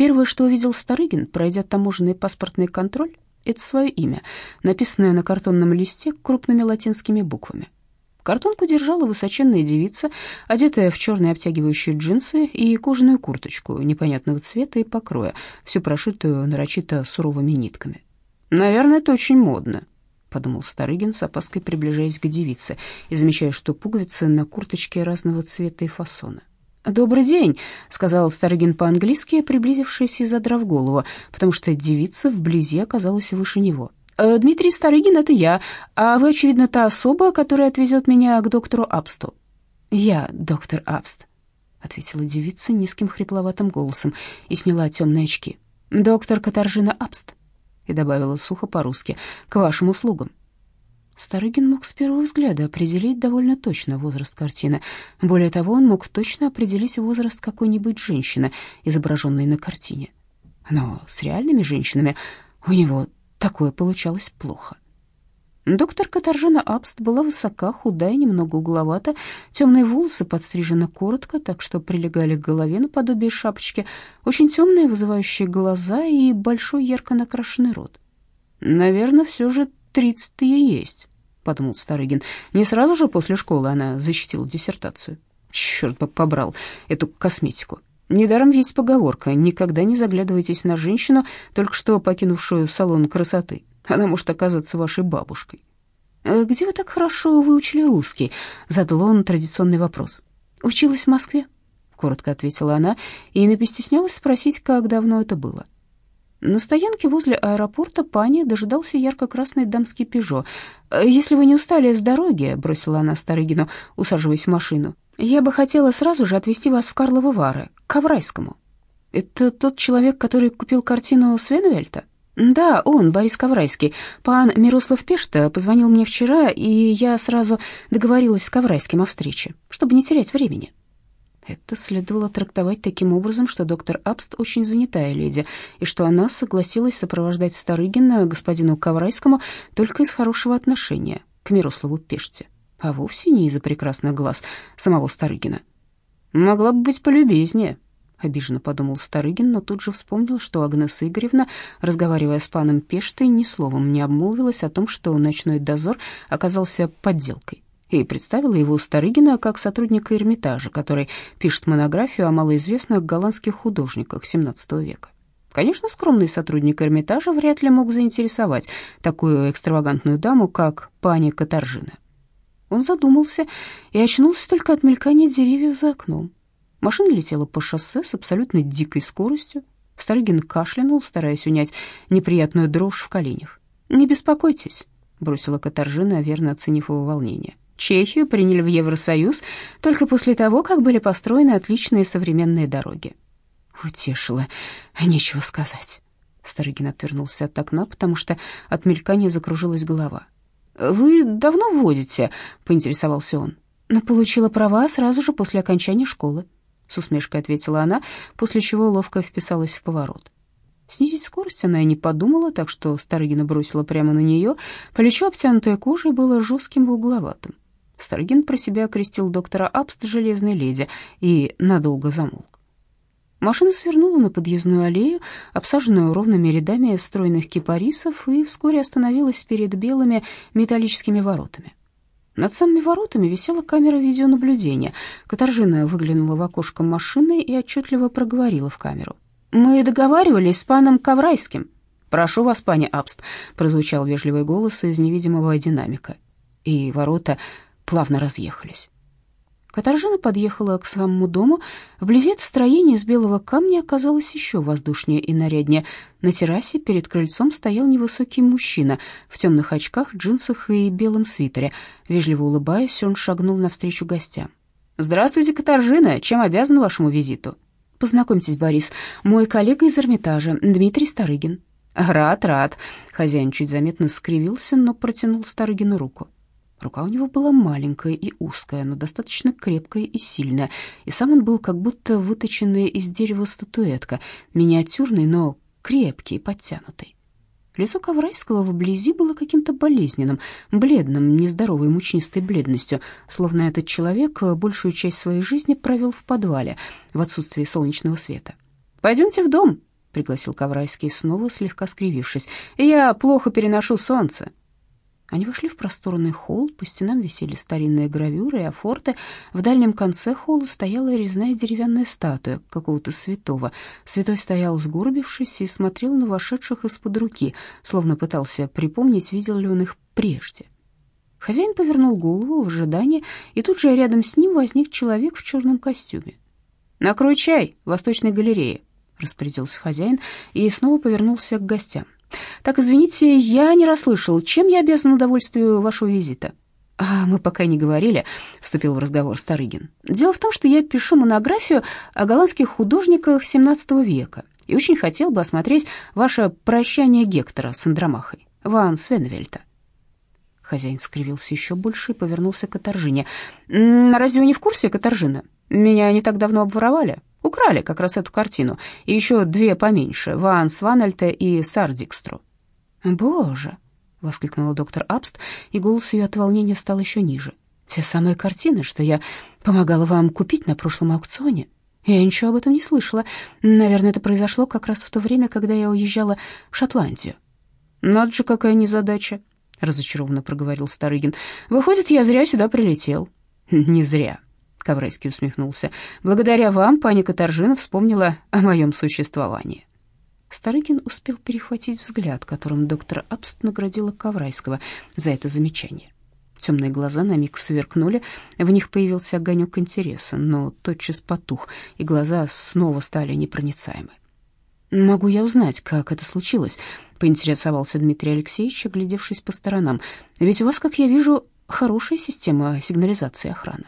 Первое, что увидел Старыгин, пройдя таможенный паспортный контроль, это свое имя, написанное на картонном листе крупными латинскими буквами. Картонку держала высоченная девица, одетая в черные обтягивающие джинсы и кожаную курточку непонятного цвета и покроя, всю прошитую нарочито суровыми нитками. «Наверное, это очень модно», — подумал Старыгин с опаской, приближаясь к девице и замечая, что пуговицы на курточке разного цвета и фасона. «Добрый день», — сказал Старыгин по-английски, приблизившись и задрав голову, потому что девица вблизи оказалась выше него. «Э, «Дмитрий Старыгин — это я, а вы, очевидно, та особа, которая отвезет меня к доктору Абсту». «Я доктор Абст», — ответила девица низким хрипловатым голосом и сняла темные очки. «Доктор Катаржина Абст», — и добавила сухо по-русски, — «к вашим услугам». Старыгин мог с первого взгляда определить довольно точно возраст картины. Более того, он мог точно определить возраст какой-нибудь женщины, изображенной на картине. Но с реальными женщинами у него такое получалось плохо. Доктор Катаржина Абст была высока, худая, немного угловата, темные волосы подстрижены коротко, так что прилегали к голове наподобие шапочки, очень темные, вызывающие глаза и большой ярко накрашенный рот. Наверное, все же тридцать ей есть. — подумал Старыгин. Не сразу же после школы она защитила диссертацию. Черт бы побрал эту косметику. Недаром есть поговорка «Никогда не заглядывайтесь на женщину, только что покинувшую салон красоты. Она может оказаться вашей бабушкой». «Э, «Где вы так хорошо выучили русский?» — задал он традиционный вопрос. «Училась в Москве», — коротко ответила она, и не постеснялась спросить, как давно это было. На стоянке возле аэропорта пани дожидался ярко-красный дамский «Пежо». «Если вы не устали с дороги», — бросила она Старыгину, усаживаясь в машину, «я бы хотела сразу же отвезти вас в Карловы Вары, к Коврайскому». «Это тот человек, который купил картину Свенвельта?» «Да, он, Борис Коврайский. Пан Мирослав Пешта позвонил мне вчера, и я сразу договорилась с Коврайским о встрече, чтобы не терять времени». Это следовало трактовать таким образом, что доктор Абст очень занятая леди, и что она согласилась сопровождать Старыгина господину Коврайскому только из хорошего отношения к Мирославу Пеште, а вовсе не из-за прекрасных глаз самого Старыгина. «Могла бы быть полюбезнее», — обиженно подумал Старыгин, но тут же вспомнил, что Агнеса Игоревна, разговаривая с паном Пештой, ни словом не обмолвилась о том, что ночной дозор оказался подделкой и представила его Старыгина как сотрудника Эрмитажа, который пишет монографию о малоизвестных голландских художниках XVII века. Конечно, скромный сотрудник Эрмитажа вряд ли мог заинтересовать такую экстравагантную даму, как пани Катаржина. Он задумался и очнулся только от мелькания деревьев за окном. Машина летела по шоссе с абсолютно дикой скоростью. Старыгин кашлянул, стараясь унять неприятную дрожь в коленях. «Не беспокойтесь», — бросила Катаржина, верно оценив его волнение. Чехию приняли в Евросоюз только после того, как были построены отличные современные дороги. Утешила, нечего сказать. Старыгин отвернулся от окна, потому что от мелькания закружилась голова. «Вы давно водите?» — поинтересовался он. «Но получила права сразу же после окончания школы», — с усмешкой ответила она, после чего ловко вписалась в поворот. Снизить скорость она и не подумала, так что Старыгина бросила прямо на нее. Плечо, обтянутое кожей, было жестким и угловатым. Старгин про себя окрестил доктора Абст «железной леди» и надолго замолк. Машина свернула на подъездную аллею, обсаженную ровными рядами стройных кипарисов, и вскоре остановилась перед белыми металлическими воротами. Над самыми воротами висела камера видеонаблюдения. Катаржина выглянула в окошко машины и отчетливо проговорила в камеру. «Мы договаривались с паном Коврайским». «Прошу вас, пани Абст», — прозвучал вежливый голос из невидимого динамика. И ворота плавно разъехались. Катаржина подъехала к самому дому. Вблизи от строения из белого камня оказалось еще воздушнее и наряднее. На террасе перед крыльцом стоял невысокий мужчина в темных очках, джинсах и белом свитере. Вежливо улыбаясь, он шагнул навстречу гостям. «Здравствуйте, Катаржина! Чем обязан вашему визиту?» «Познакомьтесь, Борис, мой коллега из Эрмитажа, Дмитрий Старыгин». «Рад, рад». Хозяин чуть заметно скривился, но протянул Старыгину руку. Рука у него была маленькая и узкая, но достаточно крепкая и сильная, и сам он был как будто выточенная из дерева статуэтка, миниатюрный, но крепкий и подтянутый. Лицо Коврайского вблизи было каким-то болезненным, бледным, нездоровой мучнистой бледностью, словно этот человек большую часть своей жизни провел в подвале в отсутствии солнечного света. «Пойдемте в дом», — пригласил Коврайский, снова слегка скривившись. «Я плохо переношу солнце». Они вошли в просторный холл, по стенам висели старинные гравюры и афорты. В дальнем конце холла стояла резная деревянная статуя какого-то святого. Святой стоял сгорбившись и смотрел на вошедших из-под руки, словно пытался припомнить, видел ли он их прежде. Хозяин повернул голову в ожидании, и тут же рядом с ним возник человек в черном костюме. «Накрой чай в Восточной галерее», — распорядился хозяин и снова повернулся к гостям. Так, извините, я не расслышал, чем я обязан удовольствию вашего визита. «А мы пока не говорили», — вступил в разговор Старыгин. «Дело в том, что я пишу монографию о голландских художниках XVII века и очень хотел бы осмотреть ваше «Прощание Гектора» с Андромахой, Ван Свенвельта». Хозяин скривился еще больше и повернулся к Катаржине. «Разве вы не в курсе, Катаржина? Меня не так давно обворовали. Украли как раз эту картину, и еще две поменьше, Ван Сванальте и Сардикстру». «Боже!» — воскликнула доктор Абст, и голос ее от волнения стал еще ниже. «Те самые картины, что я помогала вам купить на прошлом аукционе. Я ничего об этом не слышала. Наверное, это произошло как раз в то время, когда я уезжала в Шотландию». «Надо же, какая незадача!» — разочарованно проговорил Старыгин. «Выходит, я зря сюда прилетел». «Не зря», Коврайский усмехнулся. «Благодаря вам пани Катаржина вспомнила о моем существовании». Старыгин успел перехватить взгляд, которым доктор Абст наградила Коврайского за это замечание. Темные глаза на миг сверкнули, в них появился огонек интереса, но тотчас потух, и глаза снова стали непроницаемы. «Могу я узнать, как это случилось?» — поинтересовался Дмитрий Алексеевич, оглядевшись по сторонам. «Ведь у вас, как я вижу, хорошая система сигнализации охраны».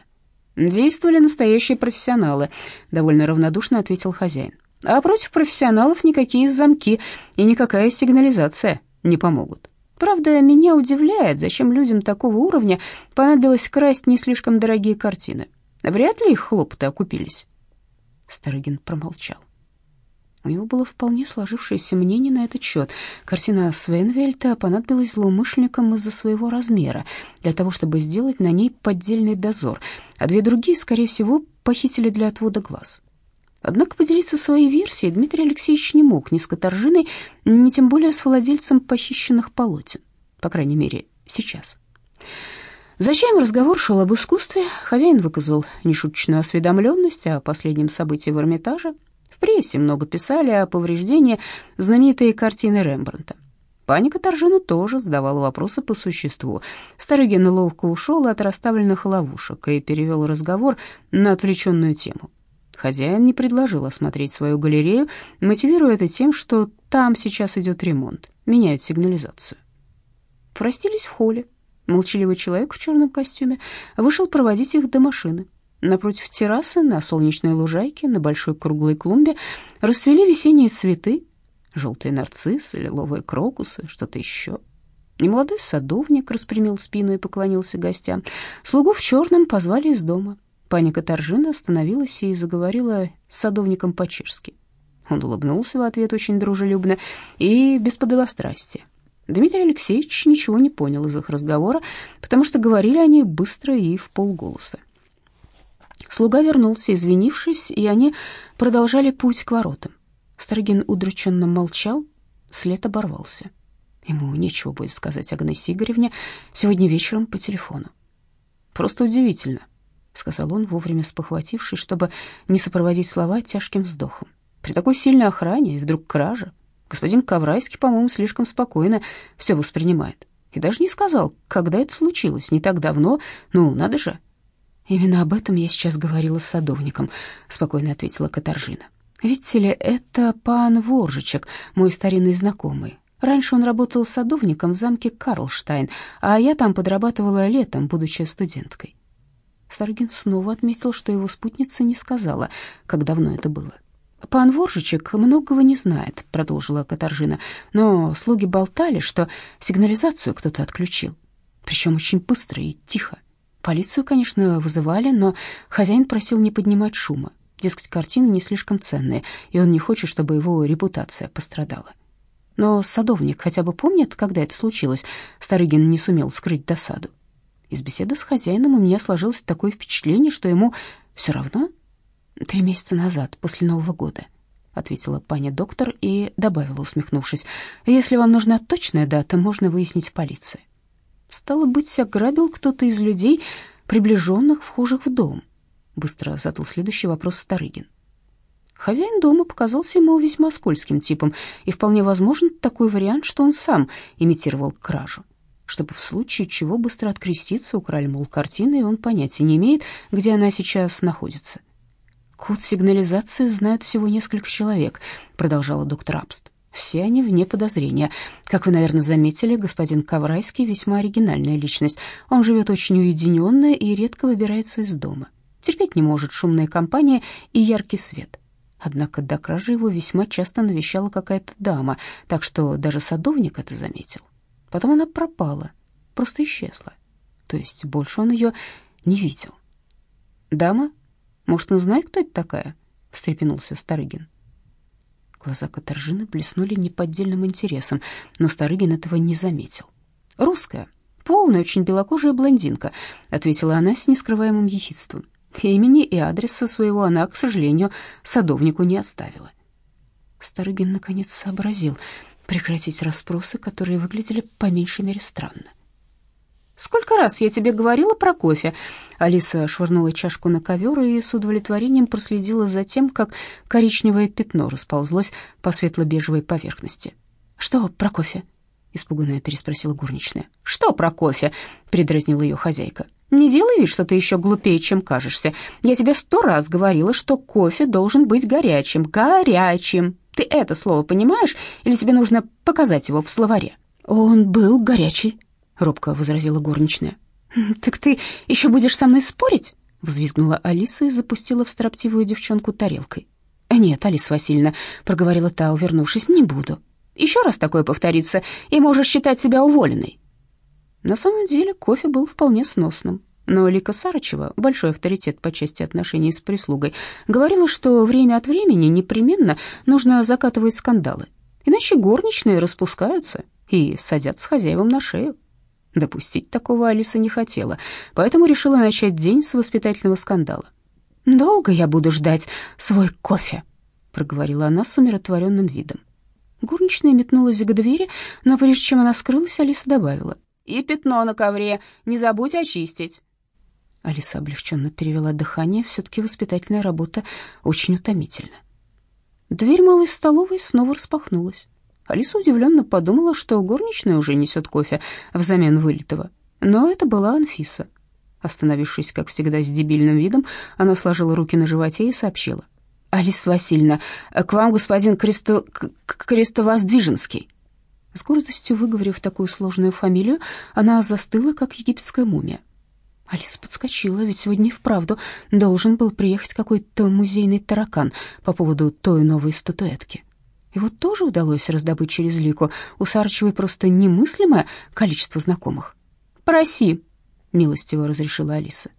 «Действовали настоящие профессионалы», — довольно равнодушно ответил хозяин. «А против профессионалов никакие замки и никакая сигнализация не помогут. Правда, меня удивляет, зачем людям такого уровня понадобилось красть не слишком дорогие картины. Вряд ли их хлопоты окупились». Старыгин промолчал. У него было вполне сложившееся мнение на этот счет. Картина Свенвельта понадобилась злоумышленникам из-за своего размера, для того, чтобы сделать на ней поддельный дозор, а две другие, скорее всего, похитили для отвода глаз. Однако поделиться своей версией Дмитрий Алексеевич не мог ни с Катаржиной, ни тем более с владельцем похищенных полотен, по крайней мере, сейчас. За чаем разговор шел об искусстве, хозяин выказал нешуточную осведомленность о последнем событии в Эрмитаже — прессе много писали о повреждении знаменитой картины Рембрандта. Пани Катаржина тоже задавала вопросы по существу. Старыгин ловко ушел от расставленных ловушек и перевел разговор на отвлеченную тему. Хозяин не предложил осмотреть свою галерею, мотивируя это тем, что там сейчас идет ремонт, меняют сигнализацию. Простились в холле. Молчаливый человек в черном костюме вышел проводить их до машины. Напротив террасы, на солнечной лужайке, на большой круглой клумбе расцвели весенние цветы, желтые нарциссы, лиловые крокусы, что-то еще. Немолодой садовник распрямил спину и поклонился гостям. Слугу в черном позвали из дома. Паня Катаржина остановилась и заговорила с садовником по-чешски. Он улыбнулся в ответ очень дружелюбно и без подобострастия. Дмитрий Алексеевич ничего не понял из их разговора, потому что говорили они быстро и в полголоса. Слуга вернулся, извинившись, и они продолжали путь к воротам. Старгин удрученно молчал, след оборвался. Ему нечего будет сказать Агнессе Игоревне сегодня вечером по телефону. «Просто удивительно», — сказал он, вовремя спохватившись, чтобы не сопроводить слова тяжким вздохом. «При такой сильной охране и вдруг кража. Господин Коврайский, по-моему, слишком спокойно все воспринимает. И даже не сказал, когда это случилось, не так давно. Ну, надо же, «Именно об этом я сейчас говорила с садовником», — спокойно ответила Катаржина. «Видите ли, это пан Воржичек, мой старинный знакомый. Раньше он работал садовником в замке Карлштайн, а я там подрабатывала летом, будучи студенткой». Старгин снова отметил, что его спутница не сказала, как давно это было. «Пан Воржичек многого не знает», — продолжила Катаржина, «но слуги болтали, что сигнализацию кто-то отключил, причем очень быстро и тихо. Полицию, конечно, вызывали, но хозяин просил не поднимать шума. Дескать, картины не слишком ценные, и он не хочет, чтобы его репутация пострадала. Но садовник хотя бы помнит, когда это случилось. Старыгин не сумел скрыть досаду. Из беседы с хозяином у меня сложилось такое впечатление, что ему все равно три месяца назад, после Нового года. ответила пани доктор и добавила, усмехнувшись. «Если вам нужна точная дата, можно выяснить в полиции». Стало быть, ограбил кто-то из людей, приближенных, вхожих в дом. Быстро задал следующий вопрос Старыгин. Хозяин дома показался ему весьма скользким типом, и вполне возможен такой вариант, что он сам имитировал кражу. Чтобы в случае чего быстро откреститься, украли, мол, картины, и он понятия не имеет, где она сейчас находится. «Код сигнализации знает всего несколько человек», — продолжала доктор Абст. «Все они вне подозрения. Как вы, наверное, заметили, господин Коврайский весьма оригинальная личность. Он живет очень уединенно и редко выбирается из дома. Терпеть не может шумные компании и яркий свет. Однако до кражи его весьма часто навещала какая-то дама, так что даже садовник это заметил. Потом она пропала, просто исчезла. То есть больше он ее не видел. «Дама?» Может, он знает, кто это такая?» — встрепенулся Старыгин. Глаза Катаржины блеснули неподдельным интересом, но Старыгин этого не заметил. «Русская, полная, очень белокожая блондинка», — ответила она с нескрываемым ехидством. Имени и адреса своего она, к сожалению, садовнику не оставила. Старыгин наконец сообразил прекратить расспросы, которые выглядели по меньшей мере странно. Сколько раз я тебе говорила про кофе?» Алиса швырнула чашку на ковер и с удовлетворением проследила за тем, как коричневое пятно расползлось по светло-бежевой поверхности. «Что про кофе?» — испуганно переспросила горничная. «Что про кофе?» — передразнила ее хозяйка. «Не делай вид, что ты еще глупее, чем кажешься. Я тебе сто раз говорила, что кофе должен быть горячим. Горячим. Ты это слово понимаешь, или тебе нужно показать его в словаре?» «Он был горячий», робко возразила горничная. Так ты еще будешь со мной спорить? взвизгнула Алиса и запустила в строптивую девчонку тарелкой. «Нет, Алиса Васильевна», — проговорила та, увернувшись, — «не буду. Еще раз такое повторится, и можешь считать себя уволенной». На самом деле кофе был вполне сносным, но Лика Сарычева, большой авторитет по части отношений с прислугой, говорила, что время от времени непременно нужно закатывать скандалы, иначе горничные распускаются и садятся с хозяевам на шею. Допустить такого Алиса не хотела, поэтому решила начать день с воспитательного скандала. «Долго я буду ждать свой кофе», — проговорила она с умиротворенным видом. Горничная метнулась к двери, но прежде чем она скрылась, Алиса добавила. «И пятно на ковре, не забудь очистить». Алиса облегченно перевела дыхание, все-таки воспитательная работа очень утомительна. Дверь малой столовой снова распахнулась. Алиса удивленно подумала, что горничная уже несет кофе взамен вылитого. Но это была Анфиса. Остановившись, как всегда, с дебильным видом, она сложила руки на животе и сообщила. «Алиса Васильевна, к вам господин Кресто... Крестовоздвиженский». С гордостью выговорив такую сложную фамилию, она застыла, как египетская мумия. Алиса подскочила, ведь сегодня и вправду должен был приехать какой-то музейный таракан по поводу той новой статуэтки. Его тоже удалось раздобыть через Лику. У Сарычевой просто немыслимое количество знакомых. «Проси», — милостиво разрешила Алиса.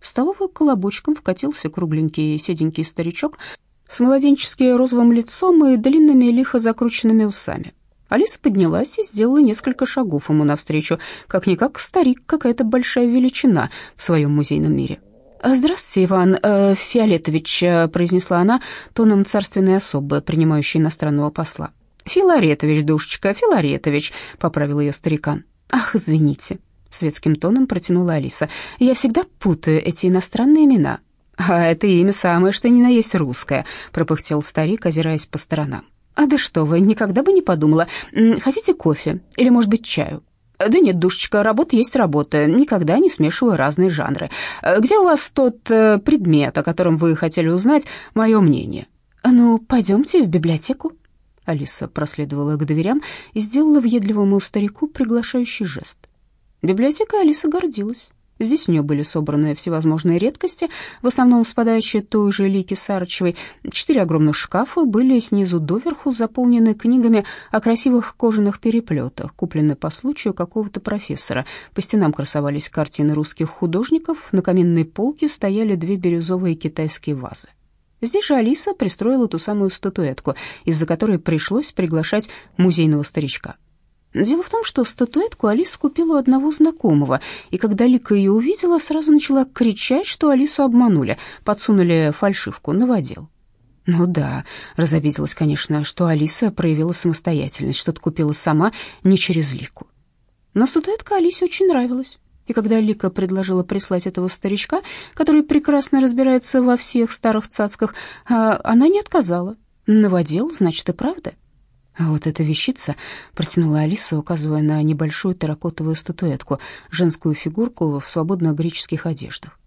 В столовую колобочком вкатился кругленький седенький старичок с младенчески розовым лицом и длинными лихо закрученными усами. Алиса поднялась и сделала несколько шагов ему навстречу. Как-никак старик какая-то большая величина в своем музейном мире. «Здравствуйте, Иван э, Фиолетович», э, — произнесла она тоном царственной особы, принимающей иностранного посла. «Филаретович, душечка, Филаретович», — поправил ее старикан. «Ах, извините», — светским тоном протянула Алиса. «Я всегда путаю эти иностранные имена». «А это имя самое, что ни на есть русское», — пропыхтел старик, озираясь по сторонам. «А да что вы, никогда бы не подумала. Хотите кофе или, может быть, чаю?» «Да нет, душечка, работа есть работа. Никогда не смешиваю разные жанры. Где у вас тот э, предмет, о котором вы хотели узнать мое мнение?» «Ну, пойдемте в библиотеку». Алиса проследовала к дверям и сделала въедливому старику приглашающий жест. Библиотека Алиса гордилась. Здесь у нее были собраны всевозможные редкости, в основном с подачи той же Лики Сарычевой. Четыре огромных шкафа были снизу доверху заполнены книгами о красивых кожаных переплетах, купленные по случаю какого-то профессора. По стенам красовались картины русских художников, на каминной полке стояли две бирюзовые китайские вазы. Здесь же Алиса пристроила ту самую статуэтку, из-за которой пришлось приглашать музейного старичка. Дело в том, что статуэтку Алиса купила у одного знакомого, и когда Лика ее увидела, сразу начала кричать, что Алису обманули, подсунули фальшивку, новодел. Ну да, разобиделась, конечно, что Алиса проявила самостоятельность, что-то купила сама, не через Лику. Но статуэтка Алисе очень нравилась. И когда Лика предложила прислать этого старичка, который прекрасно разбирается во всех старых цацках, а, она не отказала. Наводил, значит, и правда. А вот эта вещица, протянула Алиса, указывая на небольшую терракотовую статуэтку, женскую фигурку в свободно греческих одеждах.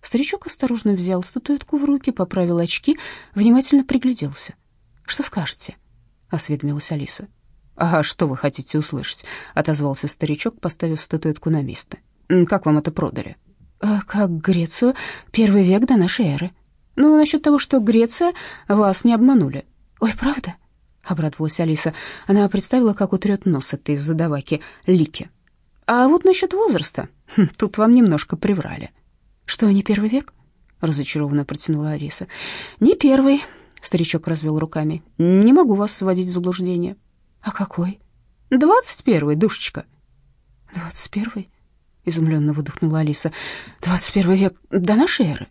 Старичок осторожно взял статуэтку в руки, поправил очки, внимательно пригляделся. «Что скажете?» — осведомилась Алиса. «А что вы хотите услышать?» — отозвался старичок, поставив статуэтку на место. «Как вам это продали?» «А «Как Грецию, первый век до нашей эры. Ну, насчет того, что Греция, вас не обманули». «Ой, правда?» — обрадовалась Алиса. Она представила, как утрет нос этой задаваки Лики. «А вот насчет возраста, хм, тут вам немножко приврали». «Что, не первый век?» — разочарованно протянула Ариса. «Не первый», — старичок развел руками. «Не могу вас сводить в заблуждение». «А какой?» «Двадцать первый, душечка». «Двадцать первый?» — изумленно выдохнула Алиса. «Двадцать первый век до нашей эры?»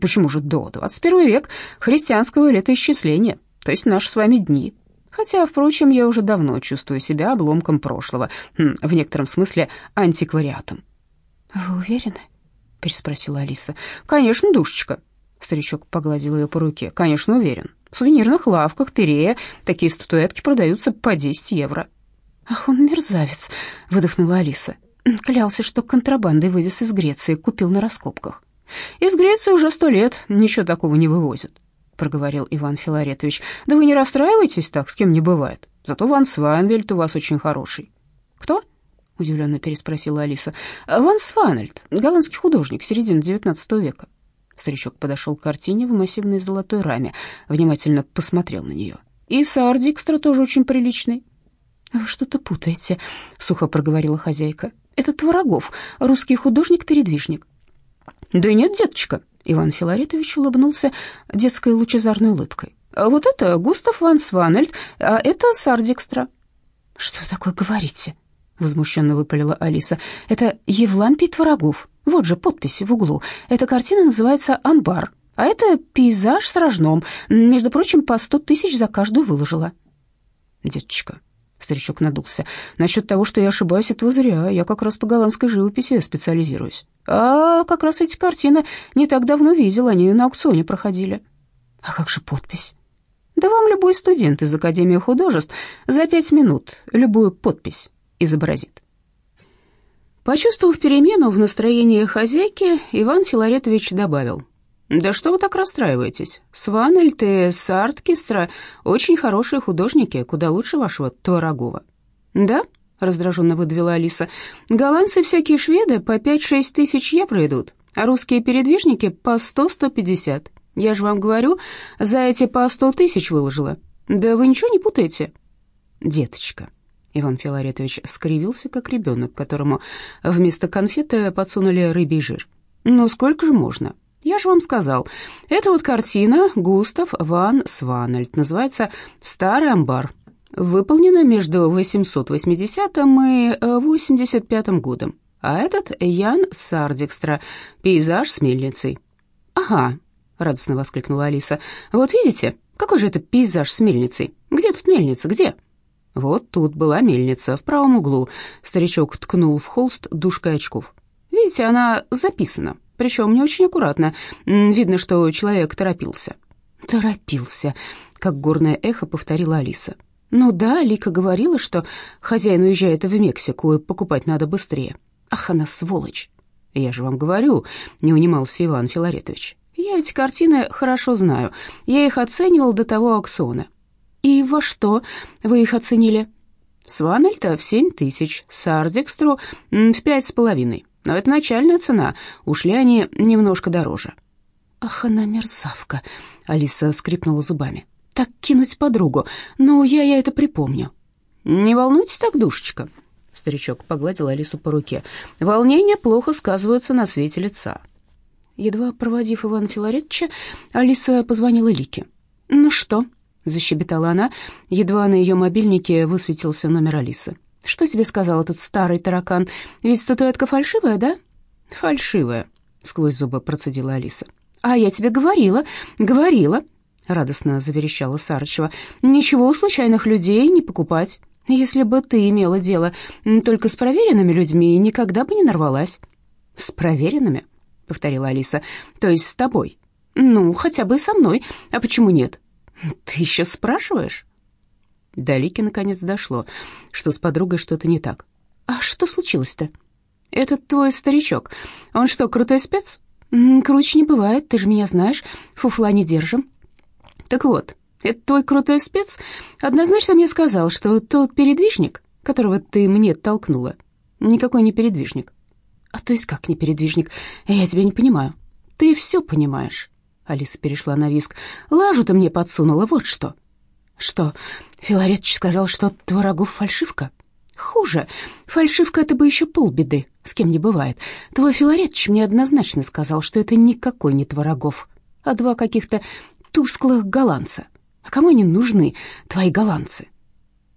«Почему же до? Двадцать первый век христианского летоисчисления, то есть наши с вами дни». Хотя, впрочем, я уже давно чувствую себя обломком прошлого, в некотором смысле антиквариатом. «Вы уверены?» переспросила Алиса. «Конечно, душечка». Старичок погладил ее по руке. «Конечно, уверен. В сувенирных лавках Перея такие статуэтки продаются по 10 евро». «Ах, он мерзавец!» — выдохнула Алиса. Клялся, что контрабандой вывез из Греции, купил на раскопках. «Из Греции уже сто лет ничего такого не вывозят», — проговорил Иван Филаретович. «Да вы не расстраивайтесь так, с кем не бывает. Зато Ван Свайнвельд у вас очень хороший». «Кто?» — удивленно переспросила Алиса. «Ван Сванальд, голландский художник середины XIX века». Старичок подошел к картине в массивной золотой раме, внимательно посмотрел на нее. «И Саар Дикстра тоже очень приличный». «Вы что-то путаете», — сухо проговорила хозяйка. «Это Творогов, русский художник-передвижник». «Да нет, деточка», — Иван Филаретович улыбнулся детской лучезарной улыбкой. «Вот это Густав ван Сванельд, а это Сардикстра». «Что такое говорите?» — возмущенно выпалила Алиса. «Это Евлампий Творогов. Вот же подпись в углу. Эта картина называется «Амбар», а это пейзаж с рожном. Между прочим, по сто тысяч за каждую выложила». «Деточка», — старичок надулся, — «насчет того, что я ошибаюсь, это зря. Я как раз по голландской живописи специализируюсь. А как раз эти картины не так давно видел, они на аукционе проходили». «А как же подпись?» «Да вам любой студент из Академии художеств за пять минут любую подпись изобразит. Почувствовав перемену в настроении хозяйки, Иван Филаретович добавил. «Да что вы так расстраиваетесь? Сванельт и Сарткистра очень хорошие художники, куда лучше вашего Творогова». «Да?» — раздраженно выдавила Алиса. «Голландцы всякие шведы по пять-шесть тысяч евро идут, а русские передвижники по сто-сто пятьдесят. Я же вам говорю, за эти по сто тысяч выложила. Да вы ничего не путаете?» «Деточка», Иван Филаретович скривился, как ребенок, которому вместо конфеты подсунули рыбий жир. «Ну сколько же можно? Я же вам сказал. Это вот картина Густав ван Сванельд. Называется «Старый амбар». Выполнена между 880 и 85 годом. А этот Ян Сардикстра. Пейзаж с мельницей. «Ага», — радостно воскликнула Алиса. «Вот видите, какой же это пейзаж с мельницей? Где тут мельница, где?» Вот тут была мельница, в правом углу. Старичок ткнул в холст дужкой очков. Видите, она записана, причем не очень аккуратно. Видно, что человек торопился. «Торопился», — как горное эхо повторила Алиса. «Ну да, Лика говорила, что хозяин уезжает в Мексику, и покупать надо быстрее. Ах, она сволочь!» «Я же вам говорю», — не унимался Иван Филаретович. «Я эти картины хорошо знаю. Я их оценивал до того аукциона. «И во что вы их оценили?» «Сванельта в семь тысяч, Сардекстру в пять с половиной. Но это начальная цена, ушли они немножко дороже». «Ах, она мерзавка!» — Алиса скрипнула зубами. «Так кинуть подругу, но я, я это припомню». «Не волнуйтесь так, душечка», — старичок погладил Алису по руке. «Волнения плохо сказываются на свете лица». Едва проводив Ивана Филаретовича, Алиса позвонила Лике. «Ну что?» защебетала она, едва на ее мобильнике высветился номер Алисы. «Что тебе сказал этот старый таракан? Ведь статуэтка фальшивая, да?» «Фальшивая», — сквозь зубы процедила Алиса. «А я тебе говорила, говорила». — радостно заверещала Сарычева. «Ничего у случайных людей не покупать. Если бы ты имела дело только с проверенными людьми, никогда бы не нарвалась». «С проверенными?» — повторила Алиса. «То есть с тобой?» «Ну, хотя бы со мной. А почему нет?» «Ты еще спрашиваешь?» До Лики наконец дошло, что с подругой что-то не так. «А что случилось-то?» «Этот твой старичок, он что, крутой спец?» «Круче не бывает, ты же меня знаешь, фуфла не держим». «Так вот, этот твой крутой спец однозначно мне сказал, что тот передвижник, которого ты мне толкнула, никакой не передвижник». «А то есть как не передвижник? Я тебя не понимаю». «Ты все понимаешь». Алиса перешла на виск. «Лажу ты мне подсунула, вот что». «Что, Филаретович сказал, что Творогов фальшивка?» «Хуже. Фальшивка — это бы еще полбеды, с кем не бывает. Твой Филаретович мне однозначно сказал, что это никакой не Творогов, а два каких-то тусклых голландца. А кому они нужны, твои голландцы?»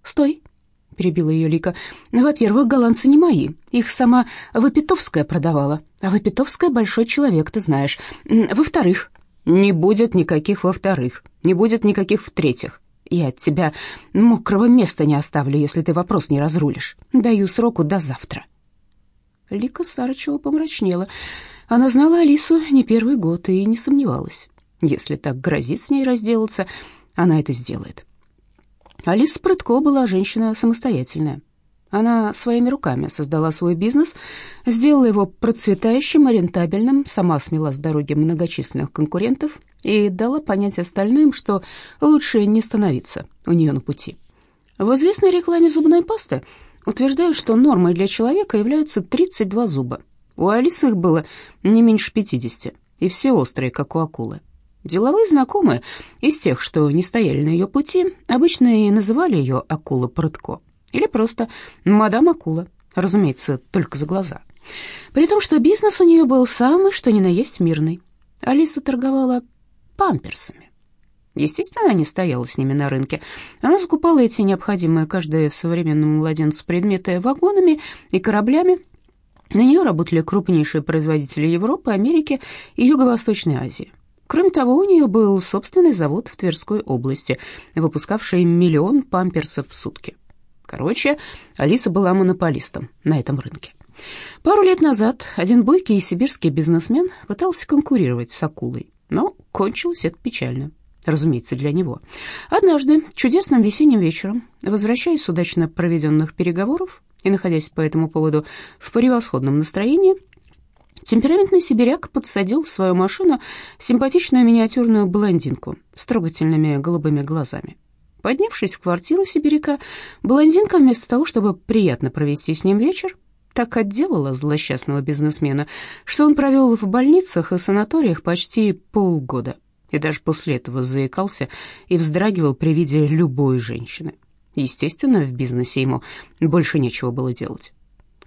«Стой!» — перебила ее Лика. «Во-первых, голландцы не мои. Их сама Вапитовская продавала. А Вапитовская большой человек, ты знаешь. Во-вторых...» «Не будет никаких во-вторых, не будет никаких в-третьих. Я от тебя мокрого места не оставлю, если ты вопрос не разрулишь. Даю сроку до завтра». Лика Сарычева помрачнела. Она знала Алису не первый год и не сомневалась. Если так грозит с ней разделаться, она это сделает. Алиса Прытко была женщина самостоятельная. Она своими руками создала свой бизнес, сделала его процветающим и рентабельным, сама смела с дороги многочисленных конкурентов и дала понять остальным, что лучше не становиться у нее на пути. В известной рекламе зубной пасты утверждают, что нормой для человека являются 32 зуба. У Алисы их было не меньше 50, и все острые, как у акулы. Деловые знакомые из тех, что не стояли на ее пути, обычно и называли ее акула Прытко или просто мадам Акула, разумеется, только за глаза. При том, что бизнес у нее был самый, что ни на есть мирный. Алиса торговала памперсами. Естественно, она не стояла с ними на рынке. Она закупала эти необходимые каждой современному младенцу предметы вагонами и кораблями. На нее работали крупнейшие производители Европы, Америки и Юго-Восточной Азии. Кроме того, у нее был собственный завод в Тверской области, выпускавший миллион памперсов в сутки. Короче, Алиса была монополистом на этом рынке. Пару лет назад один бойкий сибирский бизнесмен пытался конкурировать с акулой, но кончилось это печально. Разумеется, для него. Однажды, чудесным весенним вечером, возвращаясь с удачно проведенных переговоров и находясь по этому поводу в превосходном настроении, темпераментный сибиряк подсадил в свою машину симпатичную миниатюрную блондинку с трогательными голубыми глазами. Поднявшись в квартиру сибиряка, блондинка вместо того, чтобы приятно провести с ним вечер, так отделала злосчастного бизнесмена, что он провел в больницах и санаториях почти полгода и даже после этого заикался и вздрагивал при виде любой женщины. Естественно, в бизнесе ему больше нечего было делать.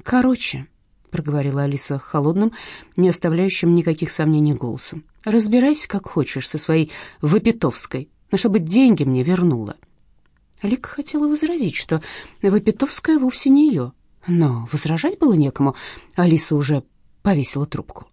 «Короче», — проговорила Алиса холодным, не оставляющим никаких сомнений голосом, «разбирайся как хочешь со своей Вапитовской, но чтобы деньги мне вернула». Лика хотела возразить, что Вапитовская вовсе не ее, но возражать было некому. Алиса уже повесила трубку.